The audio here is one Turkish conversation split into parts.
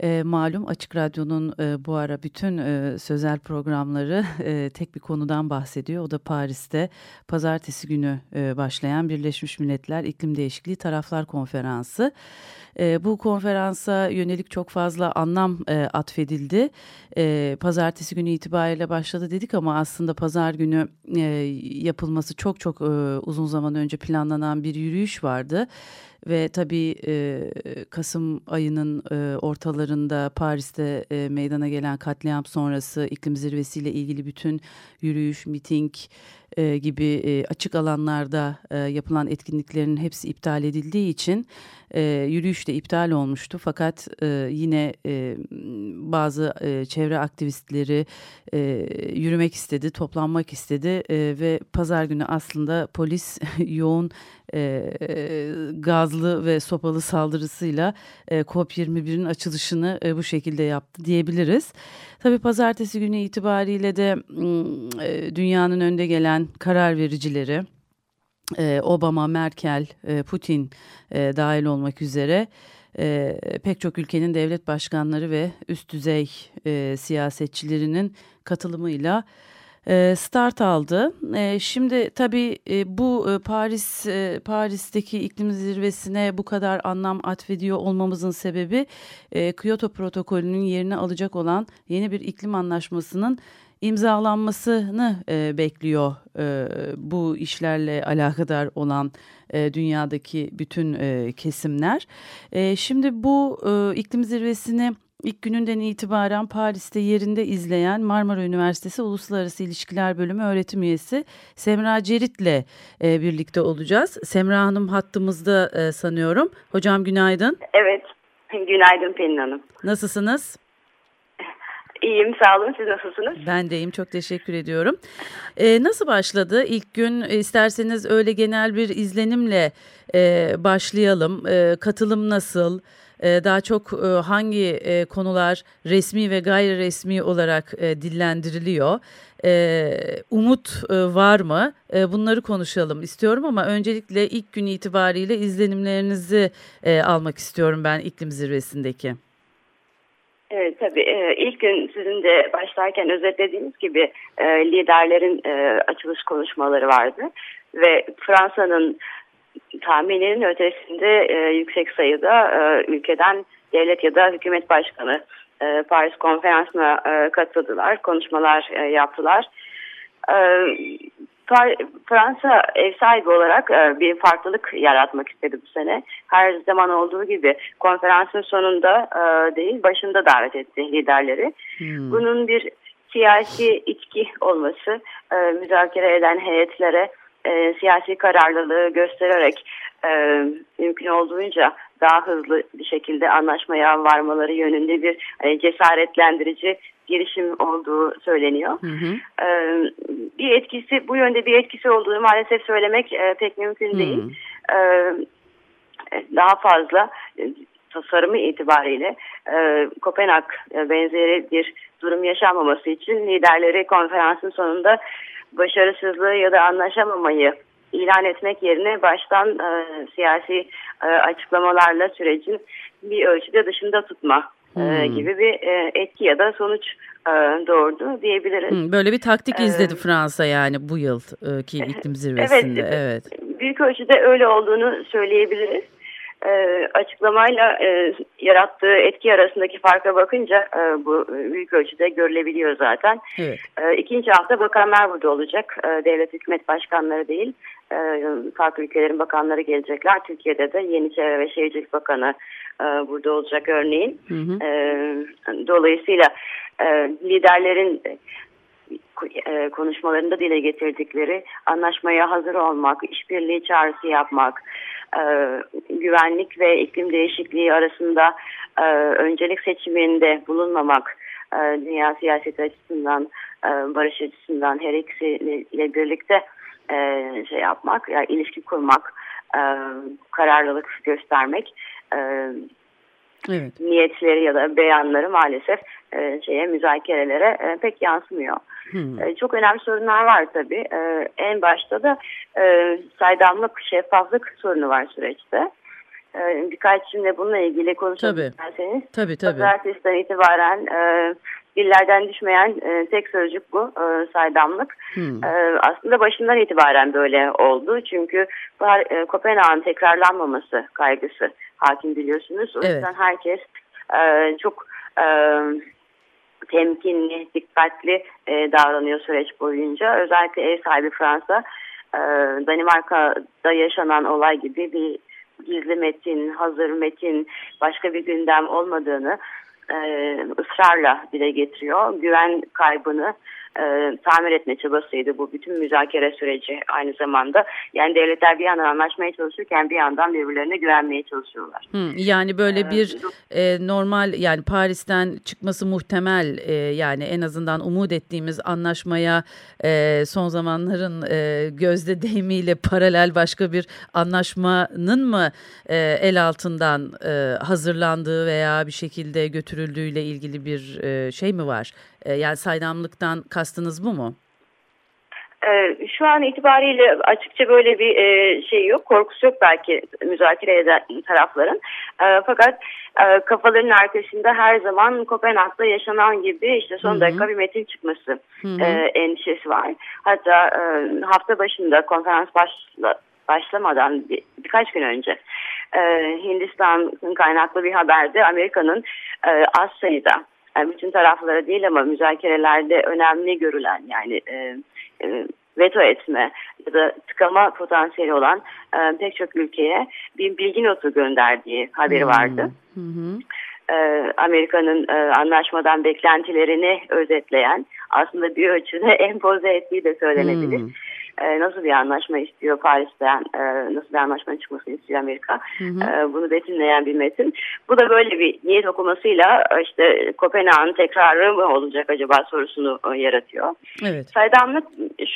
E, malum Açık Radyo'nun e, bu ara bütün e, sözel programları e, tek bir konudan bahsediyor. O da Paris'te pazartesi günü e, başlayan Birleşmiş Milletler İklim Değişikliği Taraflar Konferansı. E, bu konferansa yönelik çok fazla anlam e, atfedildi. E, pazartesi günü itibariyle başladı dedik ama aslında pazar günü e, yapılması çok çok e, uzun zaman önce planlanan bir yürüyüş vardı ve tabii e, Kasım ayının e, ortalarında Paris'te e, meydana gelen katliam sonrası iklim zirvesiyle ilgili bütün yürüyüş, miting e, gibi e, açık alanlarda e, yapılan etkinliklerin hepsi iptal edildiği için e, yürüyüş de iptal olmuştu. Fakat e, yine e, bazı e, çevre aktivistleri e, yürümek istedi, toplanmak istedi e, ve pazar günü aslında polis yoğun e, gazlı ve sopalı saldırısıyla e, COP21'in açılışını e, bu şekilde yaptı diyebiliriz. Tabii pazartesi günü itibariyle de e, dünyanın önde gelen karar vericileri e, Obama, Merkel, e, Putin e, dahil olmak üzere e, pek çok ülkenin devlet başkanları ve üst düzey e, siyasetçilerinin katılımıyla e, start aldı. E, şimdi tabii e, bu Paris Paris'teki iklim zirvesine bu kadar anlam atfediyor olmamızın sebebi Kyoto protokolünün yerini alacak olan yeni bir iklim anlaşmasının imzalanmasını e, bekliyor e, bu işlerle alakadar olan e, dünyadaki bütün e, kesimler. E, şimdi bu e, iklim zirvesini İlk gününden itibaren Paris'te yerinde izleyen Marmara Üniversitesi Uluslararası İlişkiler Bölümü öğretim üyesi Semra Cerit'le e, birlikte olacağız. Semra Hanım hattımızda e, sanıyorum. Hocam günaydın. Evet, günaydın Pelin Hanım. Nasılsınız? İyiyim sağ olun siz nasılsınız? Ben de iyiyim çok teşekkür ediyorum. Ee, nasıl başladı ilk gün isterseniz öyle genel bir izlenimle e, başlayalım. E, katılım nasıl? E, daha çok e, hangi e, konular resmi ve gayri resmi olarak e, dillendiriliyor? E, umut e, var mı? E, bunları konuşalım istiyorum ama öncelikle ilk gün itibariyle izlenimlerinizi e, almak istiyorum ben iklim zirvesindeki. Evet tabii e, ilk gün sizin de başlarken özetlediğiniz gibi e, liderlerin e, açılış konuşmaları vardı ve Fransa'nın tahmininin ötesinde yüksek sayıda ülkeden devlet ya da hükümet başkanı Paris konferansına katıldılar, konuşmalar yaptılar. Fransa ev sahibi olarak e, bir farklılık yaratmak istedi bu sene. Her zaman olduğu gibi konferansın sonunda e, değil başında davet etti liderleri. Hmm. Bunun bir siyasi içki olması e, müzakere eden heyetlere siyasi kararlılığı göstererek mümkün olduğunca daha hızlı bir şekilde anlaşmaya varmaları yönünde bir cesaretlendirici girişim olduğu söyleniyor. Hı hı. Ee, bir etkisi bu yönde bir etkisi olduğunu maalesef söylemek e, pek mümkün değil. Hı. Ee, daha fazla e, tasarımı itibariyle e, Kopenhag e, benzeri bir durum yaşanmaması için liderleri konferansın sonunda başarısızlığı ya da anlaşamamayı ilan etmek yerine baştan e, siyasi e, açıklamalarla sürecin bir ölçüde dışında tutma e, hmm. gibi bir e, etki ya da sonuç e, doğurdu diyebiliriz. Hmm, böyle bir taktik izledi Fransa yani bu yılki iklim zirvesinde. Evet, evet. Büyük ölçüde öyle olduğunu söyleyebiliriz. E, açıklamayla e, yarattığı etki arasındaki farka bakınca e, bu büyük ölçüde görülebiliyor zaten. Evet. E, ikinci hafta bakanlar burada olacak. E, devlet hükümet başkanları değil. E, farklı ülkelerin bakanları gelecekler. Türkiye'de de Yeni Çevre ve Şehircilik Bakanı e, burada olacak örneğin. Hı hı. E, dolayısıyla e, liderlerin e, konuşmalarında dile getirdikleri anlaşmaya hazır olmak, işbirliği çağrısı yapmak, e, güvenlik ve iklim değişikliği arasında e, öncelik seçiminde bulunmamak, e, dünya siyaseti açısından, e, barış açısından her ikisiyle birlikte e, şey yapmak, yani ilişki kurmak, e, kararlılık göstermek, e, evet. niyetleri ya da beyanları maalesef e, şeye müzakerelere e, pek yansımıyor. Hmm. E, çok önemli sorunlar var tabii. E, en başta da e, saydamlık, şeffaflık sorunu var süreçte. E, birkaç cümle bununla ilgili konuşmak tabii. isterseniz. Tabii tabii. Pazartesiden itibaren e, dillerden düşmeyen e, tek sözcük bu e, saydamlık. Hmm. E, aslında başından itibaren böyle oldu. Çünkü e, Kopenhag'ın tekrarlanmaması kaygısı hakim biliyorsunuz. O evet. yüzden herkes e, çok e, temkinli, dikkatli e, davranıyor süreç boyunca. Özellikle ev sahibi Fransa, e, Danimarka'da yaşanan olay gibi bir gizli metin, hazır metin, başka bir gündem olmadığını e, ısrarla dile getiriyor. Güven kaybını e, tamir etme çabasıydı bu bütün müzakere süreci aynı zamanda. Yani devletler bir yandan anlaşmaya çalışırken bir yandan birbirlerine güvenmeye çalışıyorlar. Hı, yani böyle ee, bir e, normal yani Paris'ten çıkması muhtemel e, yani en azından umut ettiğimiz anlaşmaya e, son zamanların e, gözde deyimiyle paralel başka bir anlaşmanın mı e, el altından e, hazırlandığı veya bir şekilde götürüldüğüyle ilgili bir e, şey mi var? E, yani saydamlıktan kastınız bu mu? E, şu an itibariyle açıkça böyle bir e, şey yok, korkusu yok belki müzakere eden tarafların. Fakat kafaların arkasında her zaman Kopenhag'da yaşanan gibi işte son dakika bir metin çıkması Hı -hı. endişesi var. Hatta hafta başında konferans başla, başlamadan bir, birkaç gün önce Hindistan'ın kaynaklı bir haberde Amerika'nın az sayıda yani bütün taraflara değil ama müzakerelerde önemli görülen yani e, e, veto etme ya da tıkama potansiyeli olan e, pek çok ülkeye bir bilgi notu gönderdiği haberi vardı. Hı hı. E, Amerika'nın e, anlaşmadan beklentilerini özetleyen aslında bir ölçüde empoze ettiği de söylenebilir. Hmm e, nasıl bir anlaşma istiyor Paris'ten, e, nasıl bir anlaşma çıkmasını istiyor Amerika. Hı hı. E, bunu betimleyen bir metin. Bu da böyle bir niyet okumasıyla işte Kopenhag'ın tekrarı mı olacak acaba sorusunu e, yaratıyor. Evet. Saydamlık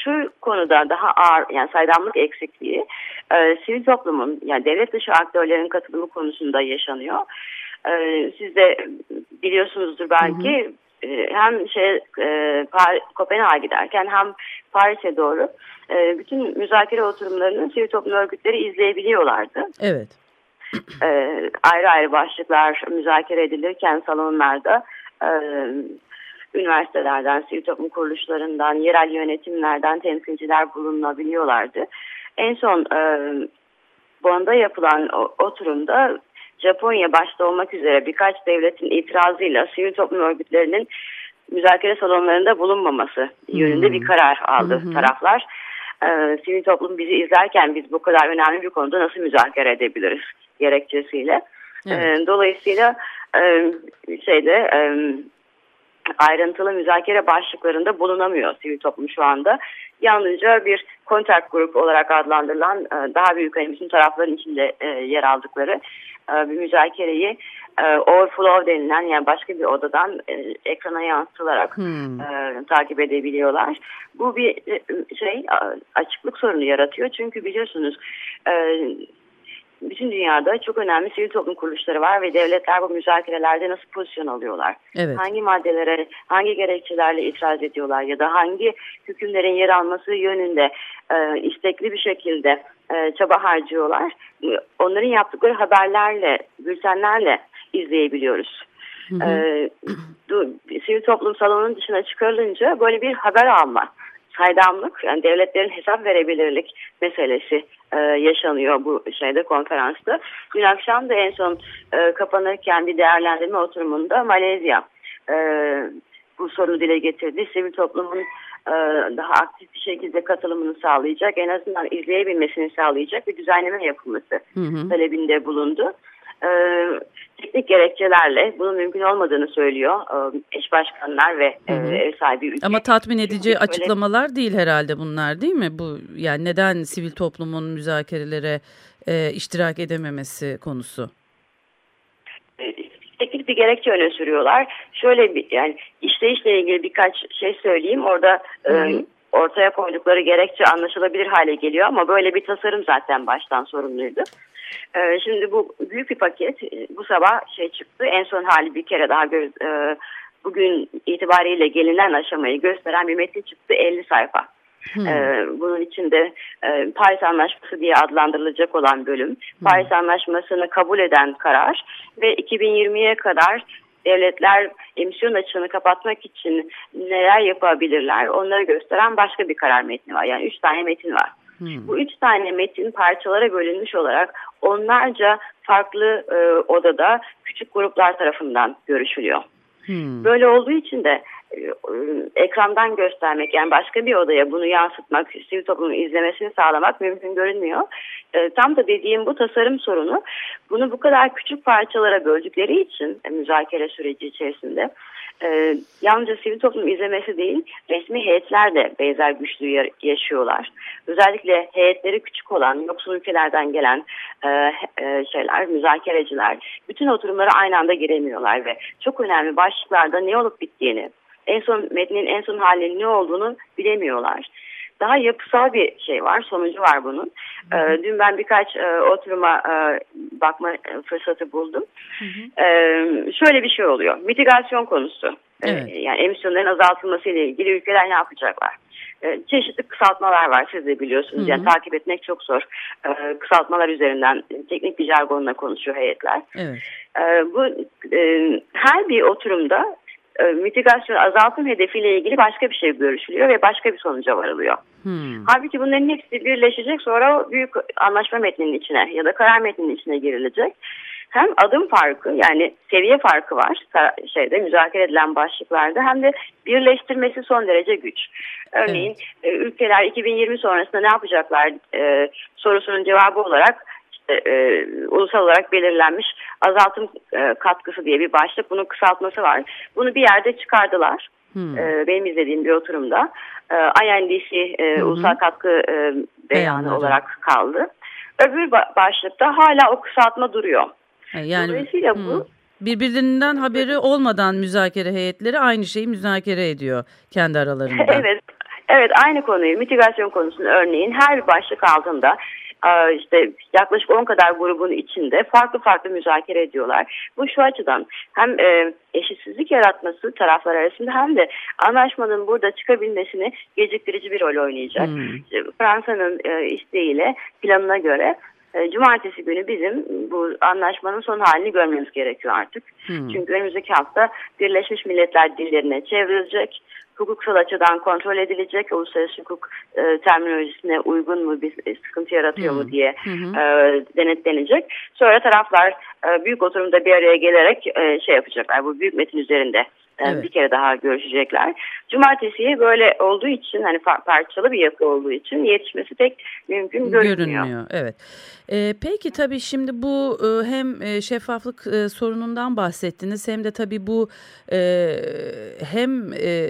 şu konuda daha ağır, yani saydamlık eksikliği e, sivil toplumun, yani devlet dışı aktörlerin katılımı konusunda yaşanıyor. E, siz de biliyorsunuzdur belki hı hı e, hem şey e, Kopenhag'a giderken hem Paris'e doğru e, bütün müzakere oturumlarını sivil toplum örgütleri izleyebiliyorlardı. Evet. E, ayrı ayrı başlıklar müzakere edilirken salonlarda e, üniversitelerden, sivil toplum kuruluşlarından, yerel yönetimlerden temsilciler bulunabiliyorlardı. En son e, Bond'a yapılan oturumda Japonya başta olmak üzere birkaç devletin itirazıyla sivil toplum örgütlerinin müzakere salonlarında bulunmaması yönünde bir hmm. karar aldı hmm. taraflar. Ee, sivil toplum bizi izlerken biz bu kadar önemli bir konuda nasıl müzakere edebiliriz gerekçesiyle. Evet. Ee, dolayısıyla e, şeyde e, ayrıntılı müzakere başlıklarında bulunamıyor sivil toplum şu anda. Yalnızca bir kontak grup olarak adlandırılan e, daha büyük hani bütün tarafların içinde e, yer aldıkları e, bir müzakereyi e, overflow denilen yani başka bir odadan e, ekrana yansıtılarak hmm. e, takip edebiliyorlar. Bu bir şey açıklık sorunu yaratıyor çünkü biliyorsunuz e, bütün dünyada çok önemli sivil toplum kuruluşları var ve devletler bu müzakerelerde nasıl pozisyon alıyorlar? Evet. Hangi maddelere, hangi gerekçelerle itiraz ediyorlar ya da hangi hükümlerin yer alması yönünde e, istekli bir şekilde e, çaba harcıyorlar? Onların yaptıkları haberlerle, bültenlerle izleyebiliyoruz. Hı hı. E, sivil toplum salonunun dışına çıkarılınca böyle bir haber alma saydamlık yani devletlerin hesap verebilirlik meselesi e, yaşanıyor bu şeyde konferansta. Dün akşam da en son e, kapanırken bir değerlendirme oturumunda Malezya e, bu sorunu dile getirdi. Sivil toplumun daha aktif bir şekilde katılımını sağlayacak, en azından izleyebilmesini sağlayacak bir düzenleme yapılması hı hı. talebinde bulundu. e, teknik gerekçelerle bunun mümkün olmadığını söylüyor e, eş başkanlar ve e, ev sahibi ülke. Ama tatmin edici Çünkü açıklamalar değil herhalde bunlar değil mi? Bu yani neden sivil toplumun müzakerelere e, iştirak edememesi konusu? E, teknik bir gerekçe öne sürüyorlar. Şöyle bir yani işleyişle ilgili birkaç şey söyleyeyim. Orada e, ortaya koydukları gerekçe anlaşılabilir hale geliyor ama böyle bir tasarım zaten baştan sorumluydu. E, şimdi bu büyük bir paket e, bu sabah şey çıktı. En son hali bir kere daha göz, e, bugün itibariyle gelinen aşamayı gösteren bir metin çıktı 50 sayfa. Hmm. Ee, bunun içinde e, Paris Anlaşması diye adlandırılacak olan bölüm, hmm. Paris Anlaşması'nı kabul eden karar ve 2020'ye kadar devletler emisyon açığını kapatmak için neler yapabilirler onları gösteren başka bir karar metni var. Yani üç tane metin var. Hmm. Bu üç tane metin parçalara bölünmüş olarak onlarca farklı e, odada küçük gruplar tarafından görüşülüyor. Hmm. Böyle olduğu için de e, ekrandan göstermek yani başka bir odaya bunu yansıtmak, sivil toplumun izlemesini sağlamak mümkün görünmüyor. E, tam da dediğim bu tasarım sorunu bunu bu kadar küçük parçalara böldükleri için e, müzakere süreci içerisinde e, yalnızca sivil toplum izlemesi değil resmi heyetler de benzer güçlüğü yaşıyorlar. Özellikle heyetleri küçük olan yoksul ülkelerden gelen e, e, şeyler, müzakereciler bütün oturumlara aynı anda giremiyorlar ve çok önemli başlıklarda ne olup bittiğini en son metnin en son halinin ne olduğunu bilemiyorlar daha yapısal bir şey var, sonucu var bunun. Hı hı. Ee, dün ben birkaç e, oturuma e, bakma fırsatı buldum. Hı hı. Ee, şöyle bir şey oluyor, mitigasyon konusu. Ee, evet. Yani emisyonların azaltılması ile ilgili ülkeler ne yapacaklar? Çeşitli kısaltmalar var siz de biliyorsunuz. Hı hı. Yani takip etmek çok zor. Kısaltmalar üzerinden teknik bir jargonla konuşuyor heyetler. Evet. Bu e, her bir oturumda e, mitigasyon azaltım hedefiyle ilgili başka bir şey görüşülüyor ve başka bir sonuca varılıyor. Hmm. Halbuki bunların hepsi birleşecek sonra büyük anlaşma metninin içine ya da karar metninin içine girilecek. Hem adım farkı yani seviye farkı var şeyde müzakere edilen başlıklarda hem de birleştirmesi son derece güç. Örneğin evet. E, ülkeler 2020 sonrasında ne yapacaklar e, sorusunun cevabı olarak e, ulusal olarak belirlenmiş azaltım e, katkısı diye bir başlık. Bunun kısaltması var. Bunu bir yerde çıkardılar. Hmm. E, benim izlediğim bir oturumda. E, INDC e, hmm. ulusal katkı e, beyanı olarak kaldı. Öbür başlıkta hala o kısaltma duruyor. E, yani, Dolayısıyla hmm. bu Birbirlerinden haberi olmadan müzakere heyetleri aynı şeyi müzakere ediyor kendi aralarında. evet. Evet aynı konuyu mitigasyon konusunu örneğin her bir başlık altında işte yaklaşık 10 kadar grubun içinde farklı farklı müzakere ediyorlar. Bu şu açıdan hem e, eşitsizlik yaratması taraflar arasında hem de anlaşmanın burada çıkabilmesini geciktirici bir rol oynayacak. Hmm. Fransa'nın e, isteğiyle planına göre e, Cumartesi günü bizim bu anlaşmanın son halini görmemiz gerekiyor artık. Hmm. Çünkü önümüzdeki hafta Birleşmiş Milletler dillerine çevrilecek hukuksal açıdan kontrol edilecek, uluslararası hukuk e, terminolojisine uygun mu bir sıkıntı yaratıyor hı. mu diye E, denetlenecek. Sonra taraflar e, büyük oturumda bir araya gelerek e, şey yapacaklar. Bu büyük metin üzerinde e, evet. bir kere daha görüşecekler. Cumartesi böyle olduğu için hani parçalı bir yapı olduğu için yetişmesi pek mümkün görünmüyor. Görünmüyor evet. E, peki tabii şimdi bu e, hem e, şeffaflık e, sorunundan bahsettiniz hem de tabii bu e, hem e,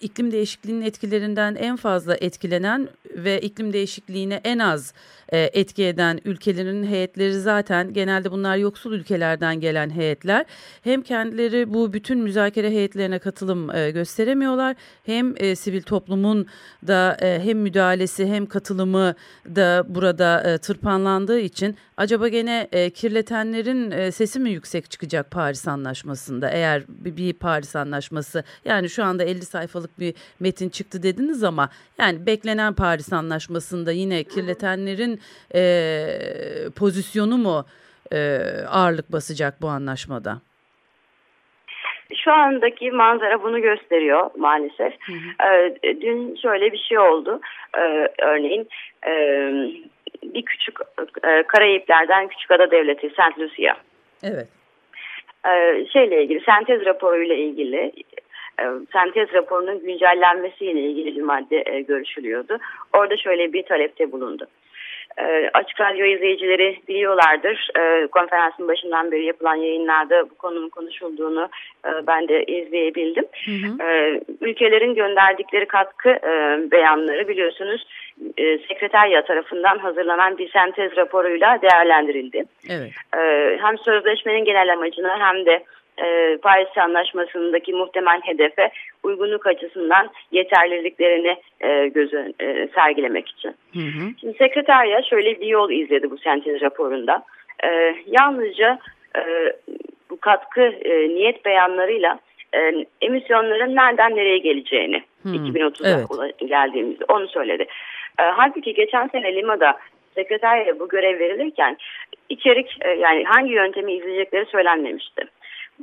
iklim değişikliğinin etkilerinden en fazla etkilenen ve iklim değişikliğine en az e, etki eden ülkelerin heyetleri zaten genelde bunlar yoksul ülkelerden gelen heyetler. Hem kendileri bu bütün müzakere heyetlerine katılım e, gösteremiyorlar hem e, sivil toplumun da hem müdahalesi hem katılımı da burada tırpanlandığı için acaba gene kirletenlerin sesi mi yüksek çıkacak Paris Anlaşması'nda eğer bir Paris Anlaşması yani şu anda 50 sayfalık bir metin çıktı dediniz ama yani beklenen Paris Anlaşması'nda yine kirletenlerin e, pozisyonu mu e, ağırlık basacak bu anlaşmada? Şu andaki manzara bunu gösteriyor maalesef. Hı hı. E, dün şöyle bir şey oldu. E, örneğin e, bir küçük e, Karayipler'den küçük ada devleti Saint Lucia. Evet. E, şeyle ilgili sentez raporuyla ilgili e, sentez raporunun güncellenmesiyle ilgili bir madde e, görüşülüyordu. Orada şöyle bir talepte bulundu e, Açık Radyo izleyicileri biliyorlardır. E, konferansın başından beri yapılan yayınlarda bu konunun konuşulduğunu e, ben de izleyebildim. Hı hı. E, ülkelerin gönderdikleri katkı e, beyanları biliyorsunuz e, sekreterya tarafından hazırlanan bir sentez raporuyla değerlendirildi. Evet. E, hem sözleşmenin genel amacını hem de e, Paris Anlaşması'ndaki muhtemel hedefe uygunluk açısından yeterliliklerini e, göz e, sergilemek için. Hı hı. Şimdi sekreterya şöyle bir yol izledi bu sentez raporunda. E, yalnızca e, bu katkı e, niyet beyanlarıyla e, emisyonların nereden nereye geleceğini hmm, 2030'a evet. geldiğimizde onu söyledi. E, halbuki geçen sene Lima'da sekreterya bu görev verilirken içerik e, yani hangi yöntemi izleyecekleri söylenmemişti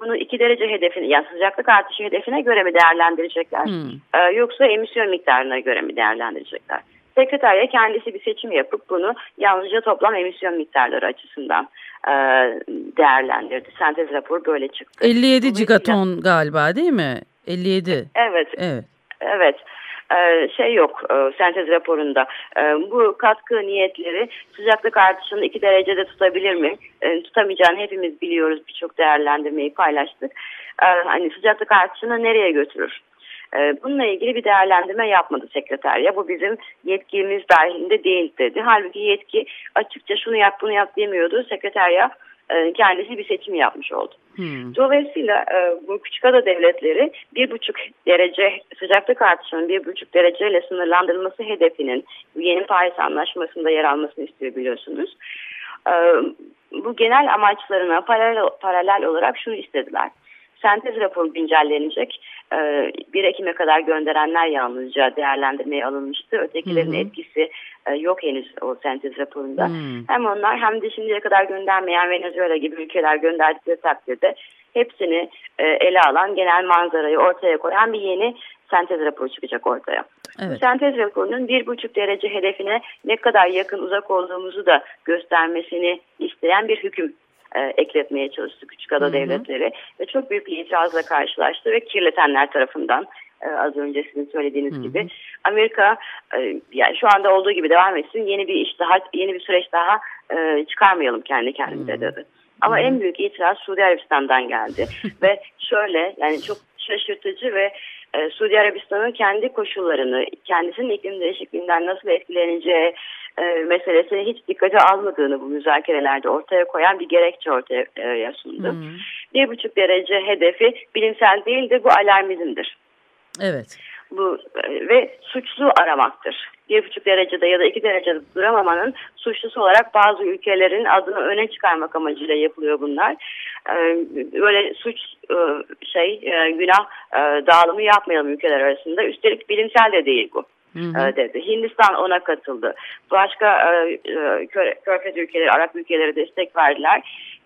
bunu iki derece hedefine yani sıcaklık artışı hedefine göre mi değerlendirecekler hmm. e, yoksa emisyon miktarına göre mi değerlendirecekler? Sekreterya kendisi bir seçim yapıp bunu yalnızca toplam emisyon miktarları açısından e, değerlendirdi. Sentez raporu böyle çıktı. 57 gigaton galiba değil mi? 57. Evet. Evet. Evet. E, şey yok e, sentez raporunda. E, bu katkı niyetleri sıcaklık artışını iki derecede tutabilir mi? Tutamayacağını hepimiz biliyoruz. Birçok değerlendirmeyi paylaştık. Hani sıcaklık artışını nereye götürür? Bununla ilgili bir değerlendirme yapmadı sekreterya. Bu bizim yetkimiz dahilinde değil dedi. Halbuki yetki açıkça şunu yap bunu yap demiyordu. Sekreterya e, kendisi bir seçim yapmış oldu. Hmm. Dolayısıyla e, bu küçük ada devletleri bir buçuk derece sıcaklık artışının bir buçuk dereceyle sınırlandırılması hedefinin yeni Paris Anlaşması'nda yer almasını istiyor biliyorsunuz. E, bu genel amaçlarına paralel, paralel olarak şunu istediler sentez raporu güncellenecek. 1 Ekim'e kadar gönderenler yalnızca değerlendirmeye alınmıştı. Ötekilerin hı hı. etkisi e, yok henüz o sentez raporunda. Hmm. Hem onlar hem de şimdiye kadar göndermeyen Venezuela gibi ülkeler gönderdikleri takdirde hepsini e, ele alan genel manzarayı ortaya koyan bir yeni sentez raporu çıkacak ortaya. Evet. Sentez raporunun bir buçuk derece hedefine ne kadar yakın uzak olduğumuzu da göstermesini isteyen bir hüküm e, ekletmeye çalıştı küçük ada devletleri ve çok büyük bir itirazla karşılaştı ve kirletenler tarafından e, az önce sizin söylediğiniz Hı -hı. gibi. Amerika e, yani şu anda olduğu gibi devam etsin. Yeni bir iş daha yeni bir süreç daha e, çıkarmayalım kendi kendimize dedi. Ama en büyük itiraz Suudi Arabistan'dan geldi ve şöyle yani çok şaşırtıcı ve e, Suudi Arabistan'ın kendi koşullarını, kendisinin iklim değişikliğinden nasıl etkileneceği e, meselesini hiç dikkate almadığını bu müzakerelerde ortaya koyan bir gerekçe ortaya e, sundu. Hmm. Bir buçuk derece hedefi bilimsel değil de bu alarmizmdir. Evet. Bu e, ve suçlu aramaktır. Bir buçuk derecede ya da iki derecede duramamanın suçlusu olarak bazı ülkelerin adını öne çıkarmak amacıyla yapılıyor bunlar. E, böyle suç e, şey günah dağılımı yapmayalım ülkeler arasında. Üstelik bilimsel de değil bu. Hı hı. dedi. Hindistan ona katıldı. Başka Körfez ülkeleri, Arap ülkeleri destek verdiler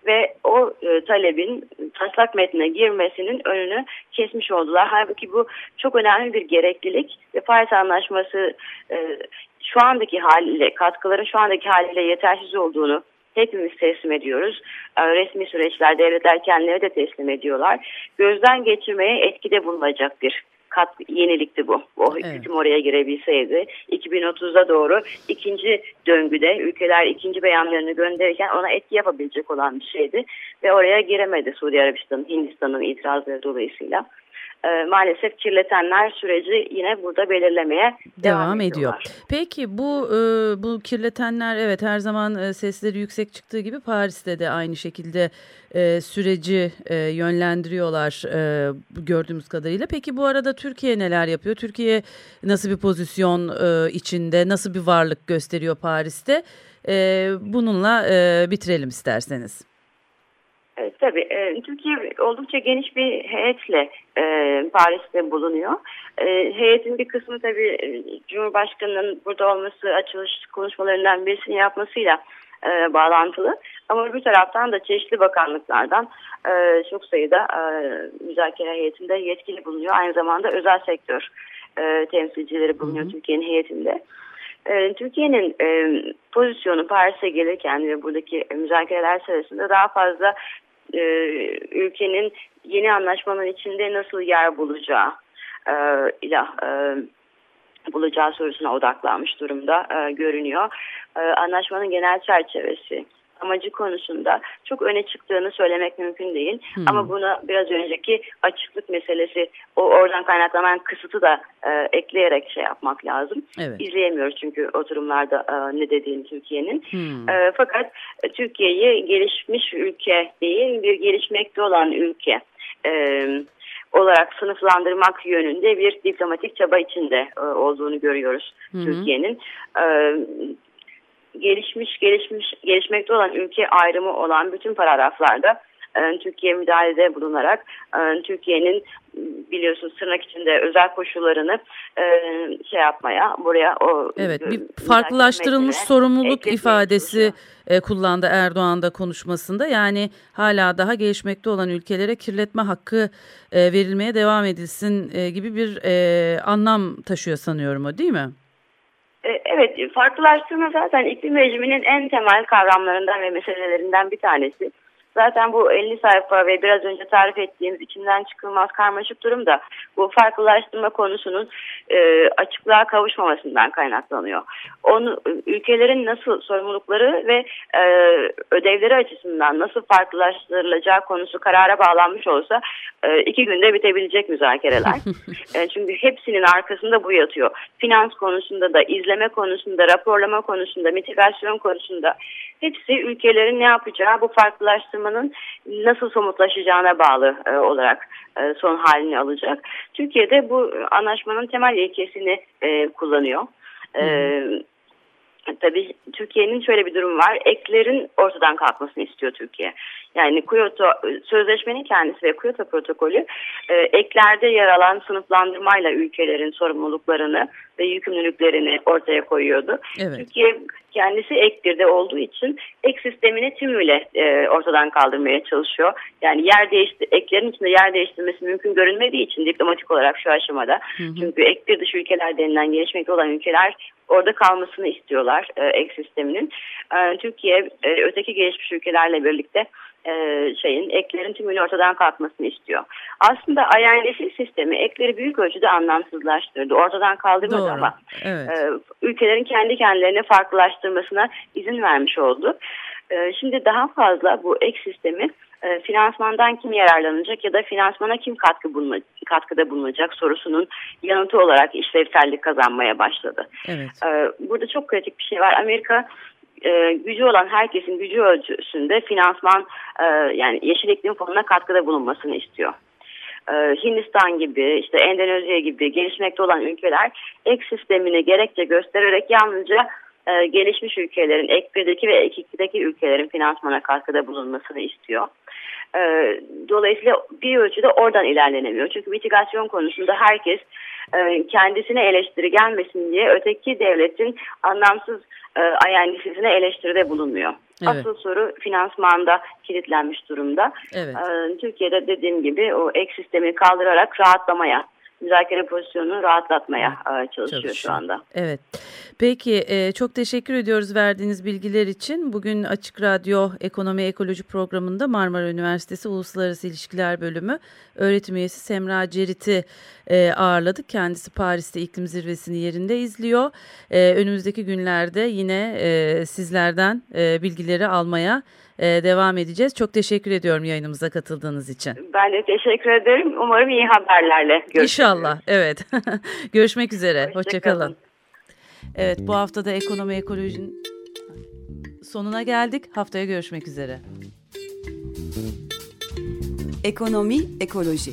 ve o e, talebin taslak metnine girmesinin önünü kesmiş oldular. Halbuki bu çok önemli bir gereklilik ve Paris Anlaşması e, şu andaki haliyle, katkıların şu andaki haliyle yetersiz olduğunu hepimiz teslim ediyoruz. E, resmi süreçler devletler kendileri de teslim ediyorlar. Gözden geçirmeye etkide bulunacak bir kat yenilikti bu. O evet. hüküm oraya girebilseydi 2030'a doğru ikinci döngüde ülkeler ikinci beyanlarını gönderirken ona etki yapabilecek olan bir şeydi ve oraya giremedi Suudi Arabistan, Hindistan'ın itirazları dolayısıyla e, maalesef kirletenler süreci yine burada belirlemeye devam, devam ediyor. Peki bu e, bu kirletenler evet her zaman e, sesleri yüksek çıktığı gibi Paris'te de aynı şekilde e, süreci e, yönlendiriyorlar e, gördüğümüz kadarıyla. Peki bu arada Türkiye neler yapıyor? Türkiye nasıl bir pozisyon e, içinde, nasıl bir varlık gösteriyor Paris'te? E, bununla e, bitirelim isterseniz. Evet, tabii. E, Türkiye oldukça geniş bir heyetle e, Paris'te bulunuyor. E, heyetin bir kısmı tabii e, Cumhurbaşkanı'nın burada olması, açılış konuşmalarından birisini yapmasıyla e, bağlantılı. Ama bir taraftan da çeşitli bakanlıklardan e, çok sayıda e, müzakere heyetinde yetkili bulunuyor. Aynı zamanda özel sektör e, temsilcileri bulunuyor. Türkiye'nin heyetinde. E, Türkiye'nin e, pozisyonu Paris'e gelirken ve buradaki müzakereler sırasında daha fazla e, ülkenin yeni anlaşmanın içinde nasıl yer bulacağı e, ile e, bulacağı sorusuna odaklanmış durumda e, görünüyor. e, anlaşmanın genel çerçevesi, amacı konusunda çok öne çıktığını söylemek mümkün değil. Hmm. Ama buna biraz önceki açıklık meselesi o oradan kaynaklanan kısıtı da e, ekleyerek şey yapmak lazım. Evet. İzleyemiyoruz çünkü oturumlarda e, ne dediğini Türkiye'nin. Hmm. E, fakat Türkiye'yi gelişmiş ülke değil bir gelişmekte olan ülke e, olarak sınıflandırmak yönünde bir diplomatik çaba içinde e, olduğunu görüyoruz Türkiye'nin. E, gelişmiş, gelişmiş, gelişmekte olan ülke ayrımı olan bütün paragraflarda e, Türkiye müdahalede bulunarak e, Türkiye'nin biliyorsunuz tırnak içinde özel koşullarını e, şey yapmaya buraya o Evet bir farklılaştırılmış sorumluluk ifadesi e, kullandı Erdoğan da konuşmasında. Yani hala daha gelişmekte olan ülkelere kirletme hakkı verilmeye devam edilsin gibi bir anlam taşıyor sanıyorum o değil mi? E, evet, farklılaştırma zaten iklim rejiminin en temel kavramlarından ve meselelerinden bir tanesi. Zaten bu 50 sayfa ve biraz önce tarif ettiğimiz içinden çıkılmaz karmaşık durum da bu farklılaştırma konusunun e, açıklığa kavuşmamasından kaynaklanıyor. Onu, ülkelerin nasıl sorumlulukları ve e, ödevleri açısından nasıl farklılaştırılacağı konusu karara bağlanmış olsa e, iki günde bitebilecek müzakereler. e, çünkü hepsinin arkasında bu yatıyor. Finans konusunda da, izleme konusunda, raporlama konusunda, mitigasyon konusunda hepsi ülkelerin ne yapacağı bu farklılaştırmanın nasıl somutlaşacağına bağlı e, olarak e, son halini alacak. Türkiye'de bu anlaşmanın temel ilkesini e, kullanıyor. E, tabii Türkiye'nin şöyle bir durum var. Eklerin ortadan kalkmasını istiyor Türkiye. Yani Kyoto sözleşmenin kendisi ve Kyoto protokolü e, eklerde yer alan sınıflandırmayla ülkelerin sorumluluklarını ve yükümlülüklerini ortaya koyuyordu. Evet. Türkiye kendisi ek birde olduğu için ek sistemini tümüyle e, ortadan kaldırmaya çalışıyor. Yani yer değişti eklerin içinde yer değiştirmesi mümkün görünmediği için diplomatik olarak şu aşamada. Hı hı. Çünkü ek bir dışı ülkeler denilen gelişmekte olan ülkeler orada kalmasını istiyorlar e, ek sisteminin. E, Türkiye e, öteki gelişmiş ülkelerle birlikte e, şeyin eklerin tümünü ortadan kalkmasını istiyor. Aslında INDC sistemi ekleri büyük ölçüde anlamsızlaştırdı. Ortadan kaldırmadı Doğru. ama evet. e, ülkelerin kendi kendilerini farklılaştırmasına izin vermiş oldu. E, şimdi daha fazla bu ek sistemi e, finansmandan kim yararlanacak ya da finansmana kim katkı bulma, katkıda bulunacak sorusunun yanıtı olarak işlevsellik kazanmaya başladı. Evet. E, burada çok kritik bir şey var. Amerika e, gücü olan herkesin gücü ölçüsünde finansman e, yani Yeşil İklim Fonu'na katkıda bulunmasını istiyor. E, Hindistan gibi işte Endonezya gibi gelişmekte olan ülkeler ek sistemini gerekçe göstererek yalnızca e, gelişmiş ülkelerin ek birdeki ve ek ikideki ülkelerin finansmana katkıda bulunmasını istiyor. E, dolayısıyla bir ölçüde oradan ilerlenemiyor. Çünkü mitigasyon konusunda herkes e, kendisine eleştiri gelmesin diye öteki devletin anlamsız e, eleştiride bulunmuyor. Evet. Asıl soru finansmanda kilitlenmiş durumda. Evet. E, Türkiye'de dediğim gibi o ek sistemi kaldırarak rahatlamaya müzakere pozisyonunu rahatlatmaya e, çalışıyor, çalışıyor şu anda. Evet. Peki e, çok teşekkür ediyoruz verdiğiniz bilgiler için. Bugün Açık Radyo Ekonomi Ekoloji programında Marmara Üniversitesi Uluslararası İlişkiler Bölümü öğretim üyesi Semra Cerit'i e, ağırladık. Kendisi Paris'te iklim zirvesini yerinde izliyor. Önümüzdeki günlerde yine sizlerden bilgileri almaya devam edeceğiz. Çok teşekkür ediyorum yayınımıza katıldığınız için. Ben de teşekkür ederim. Umarım iyi haberlerle görüşürüz. İnşallah. Evet. Görüşmek üzere. Hoşçakalın. Hoşça evet bu hafta da ekonomi ekolojinin sonuna geldik. Haftaya görüşmek üzere. Ekonomi ekoloji.